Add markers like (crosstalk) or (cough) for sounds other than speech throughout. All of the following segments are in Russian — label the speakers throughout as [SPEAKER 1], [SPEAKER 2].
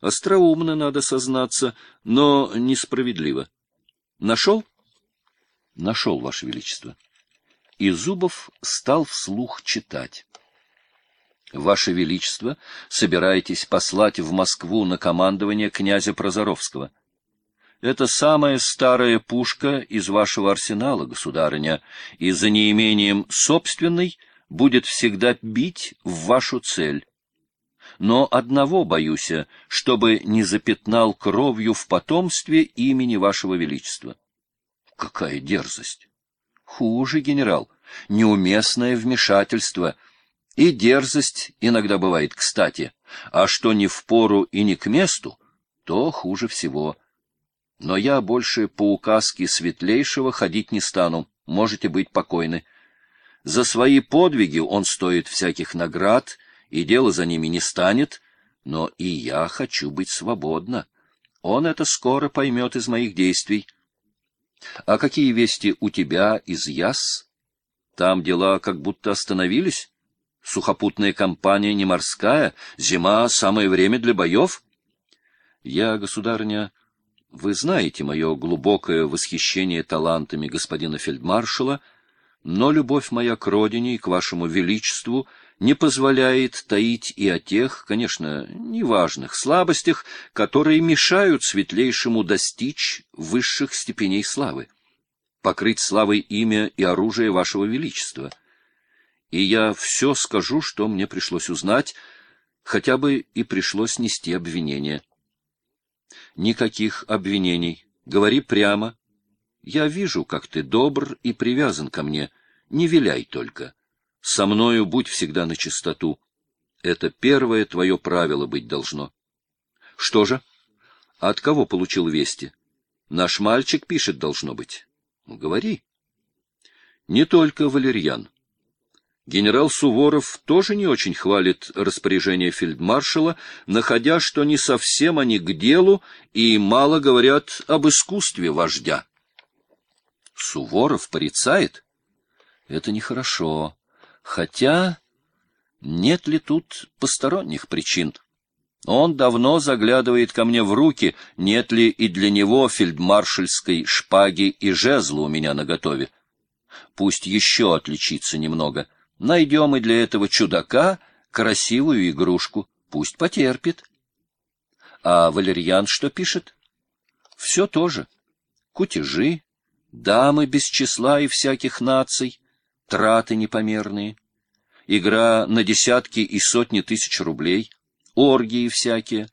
[SPEAKER 1] Остроумно, надо сознаться, но несправедливо. Нашел? Нашел, Ваше Величество. И Зубов стал вслух читать. Ваше Величество, собираетесь послать в Москву на командование князя Прозоровского. Это самая старая пушка из вашего арсенала, государыня, и за неимением собственной будет всегда бить в вашу цель. Но одного боюсь, чтобы не запятнал кровью в потомстве имени вашего величества. Какая дерзость! Хуже, генерал, неуместное вмешательство. И дерзость иногда бывает кстати, а что не в пору и не к месту, то хуже всего. Но я больше по указке светлейшего ходить не стану, можете быть покойны. За свои подвиги он стоит всяких наград, и дело за ними не станет, но и я хочу быть свободна. Он это скоро поймет из моих действий. А какие вести у тебя из Яс? Там дела как будто остановились? Сухопутная компания не морская, зима — самое время для боев? Я, государня, вы знаете мое глубокое восхищение талантами господина фельдмаршала, но любовь моя к родине и к вашему величеству не позволяет таить и о тех, конечно, неважных слабостях, которые мешают светлейшему достичь высших степеней славы, покрыть славой имя и оружие вашего величества. И я все скажу, что мне пришлось узнать, хотя бы и пришлось нести обвинение. Никаких обвинений. Говори прямо. Я вижу, как ты добр и привязан ко мне. Не виляй только. Со мною будь всегда на чистоту. Это первое твое правило быть должно. Что же? От кого получил вести? Наш мальчик пишет, должно быть. Ну, говори. Не только Валерьян. Генерал Суворов тоже не очень хвалит распоряжение фельдмаршала, находя, что не совсем они к делу и мало говорят об искусстве вождя. Суворов порицает? Это нехорошо. Хотя нет ли тут посторонних причин? Он давно заглядывает ко мне в руки, нет ли и для него фельдмаршальской шпаги и жезла у меня наготове. Пусть еще отличится немного — Найдем и для этого чудака красивую игрушку. Пусть потерпит. А Валерьян что пишет? Все то же. Кутежи, дамы без числа и всяких наций, траты непомерные, игра на десятки и сотни тысяч рублей, оргии всякие.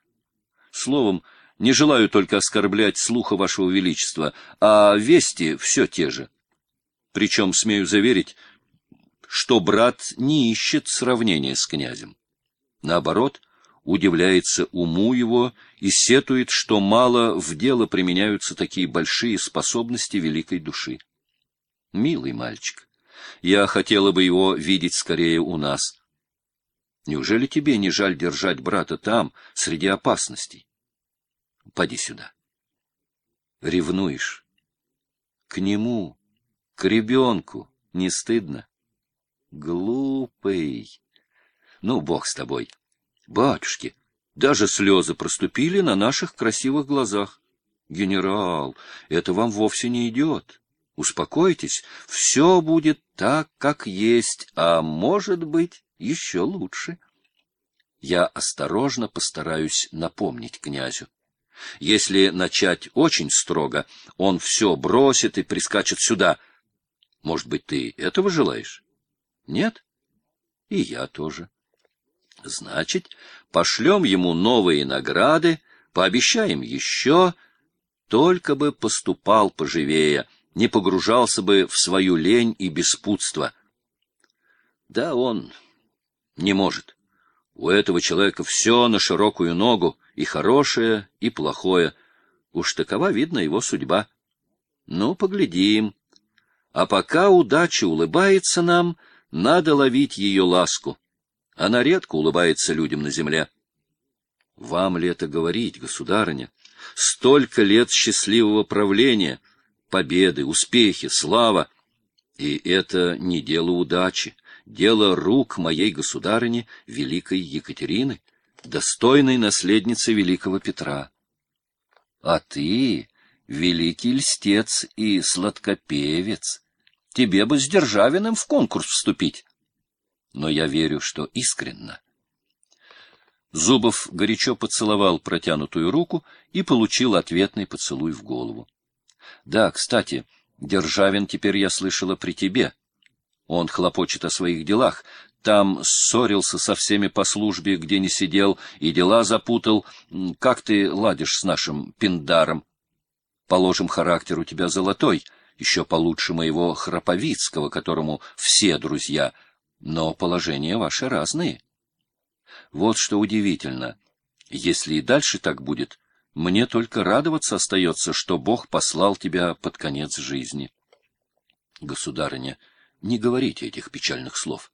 [SPEAKER 1] Словом, не желаю только оскорблять слуха вашего величества, а вести все те же. Причем, смею заверить, что брат не ищет сравнения с князем. Наоборот, удивляется уму его и сетует, что мало в дело применяются такие большие способности великой души. Милый мальчик, я хотела бы его видеть скорее у нас. Неужели тебе не жаль держать брата там, среди опасностей? Поди сюда. Ревнуешь. К нему, к ребенку, не стыдно? Глупый. Ну, бог с тобой. Батюшки, даже слезы проступили на наших красивых глазах. Генерал, это вам вовсе не идет. Успокойтесь, все будет так, как есть, а может быть, еще лучше. Я осторожно постараюсь напомнить князю. Если начать очень строго, он все бросит и прискачет сюда. Может быть, ты этого желаешь? Нет? И я тоже. Значит, пошлем ему новые награды, пообещаем еще, только бы поступал поживее, не погружался бы в свою лень и беспутство. Да он не может. У этого человека все на широкую ногу, и хорошее, и плохое. Уж такова, видно, его судьба. Ну, поглядим. А пока удача улыбается нам — надо ловить ее ласку. Она редко улыбается людям на земле. Вам ли это говорить, государыня? Столько лет счастливого правления, победы, успехи, слава. И это не дело удачи, дело рук моей государыни, великой Екатерины. достойной наследницы великого Петра. А ты — великий льстец и сладкопевец. Тебе бы с Державиным в конкурс вступить. Но я верю, что искренно. Зубов горячо поцеловал протянутую руку и получил ответный поцелуй в голову. — Да, кстати, Державин теперь, я слышала, при тебе. Он хлопочет о своих делах, там ссорился со всеми по службе, где не сидел, и дела запутал. Как ты ладишь с нашим Пиндаром? Положим, характер у тебя золотой, еще получше моего Храповицкого, которому все друзья, но положения ваши разные. Вот что удивительно. Если и дальше так будет, мне только радоваться остается, что Бог послал тебя под конец жизни. Государыня, не говорите этих печальных слов.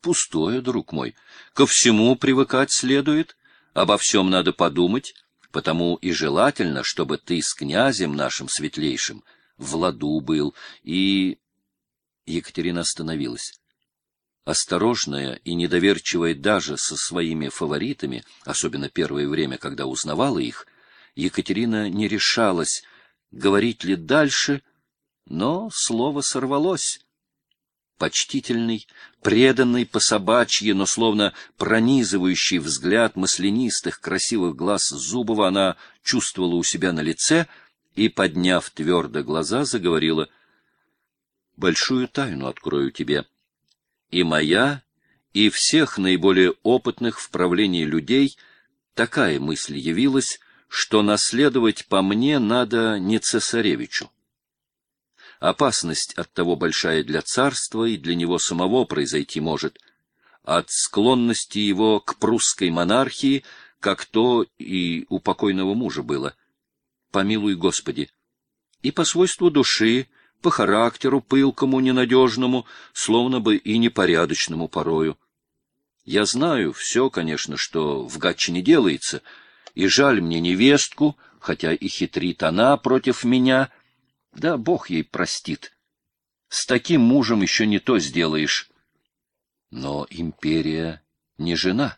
[SPEAKER 1] Пустое, друг мой. Ко всему привыкать следует, обо всем надо подумать, потому и желательно, чтобы ты с князем нашим светлейшим в ладу был, и... Екатерина остановилась. Осторожная и недоверчивая даже со своими фаворитами, особенно первое время, когда узнавала их, Екатерина не решалась, говорить ли дальше, но слово сорвалось почтительный, преданный по собачьи, но словно пронизывающий взгляд маслянистых, красивых глаз Зубова она чувствовала у себя на лице и, подняв твердо глаза, заговорила «Большую тайну открою тебе. И моя, и всех наиболее опытных в правлении людей такая мысль явилась, что наследовать по мне надо не цесаревичу, Опасность от того большая для царства и для него самого произойти может. От склонности его к прусской монархии, как то и у покойного мужа было. Помилуй Господи. И по свойству души, по характеру пылкому, ненадежному, словно бы и непорядочному порою. Я знаю все, конечно, что в Гатчине делается, и жаль мне невестку, хотя и хитрит она против меня — да Бог ей простит. С таким мужем еще не то сделаешь. Но империя не жена.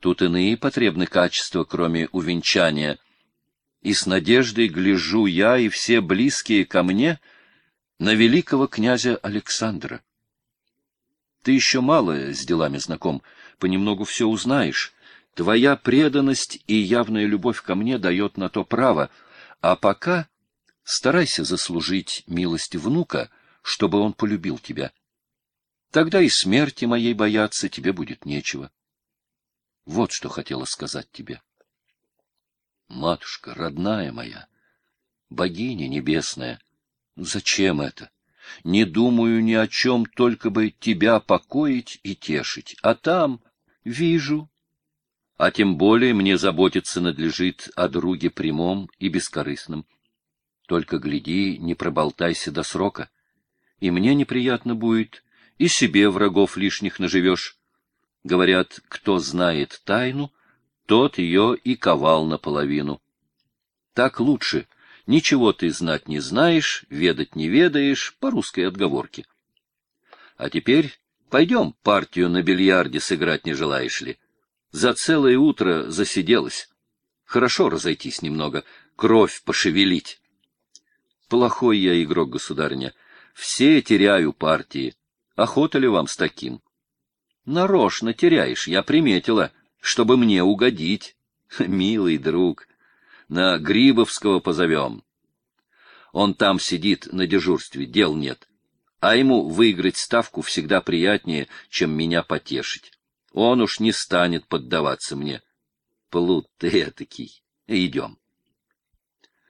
[SPEAKER 1] Тут иные потребны качества, кроме увенчания. И с надеждой гляжу я и все близкие ко мне на великого князя Александра. Ты еще мало с делами знаком, понемногу все узнаешь. Твоя преданность и явная любовь ко мне дает на то право, а пока Старайся заслужить милость внука, чтобы он полюбил тебя. Тогда и смерти моей бояться тебе будет нечего. Вот что хотела сказать тебе. Матушка, родная моя, богиня небесная, зачем это? Не думаю ни о чем, только бы тебя покоить и тешить. А там вижу. А тем более мне заботиться надлежит о друге прямом и бескорыстном. Только гляди, не проболтайся до срока. И мне неприятно будет, и себе врагов лишних наживешь. Говорят, кто знает тайну, тот ее и ковал наполовину. Так лучше. Ничего ты знать не знаешь, ведать не ведаешь, по русской отговорке. А теперь пойдем партию на бильярде сыграть не желаешь ли? За целое утро засиделась. Хорошо разойтись немного, кровь пошевелить. Плохой я игрок, государня. Все теряю партии. Охота ли вам с таким? Нарочно теряешь, я приметила, чтобы мне угодить. (laughs) Милый друг, на Грибовского позовем. Он там сидит на дежурстве, дел нет. А ему выиграть ставку всегда приятнее, чем меня потешить. Он уж не станет поддаваться мне. Плут ты этакий. Идем.